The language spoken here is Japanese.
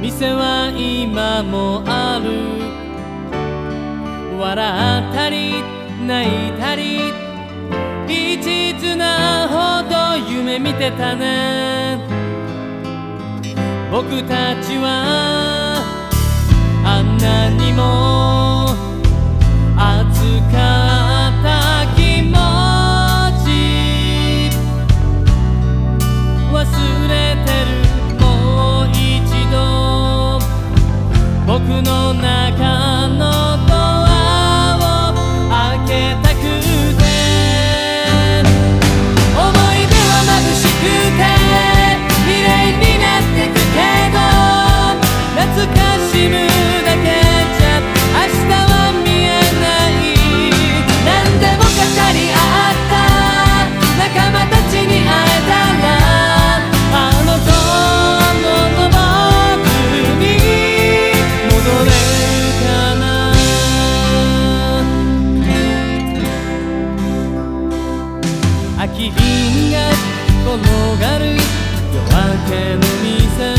店は今もある。笑ったり泣いたり。一途なほど夢見てたね。僕たちは。あんなにも。空き瓶が転がる夜明けの店。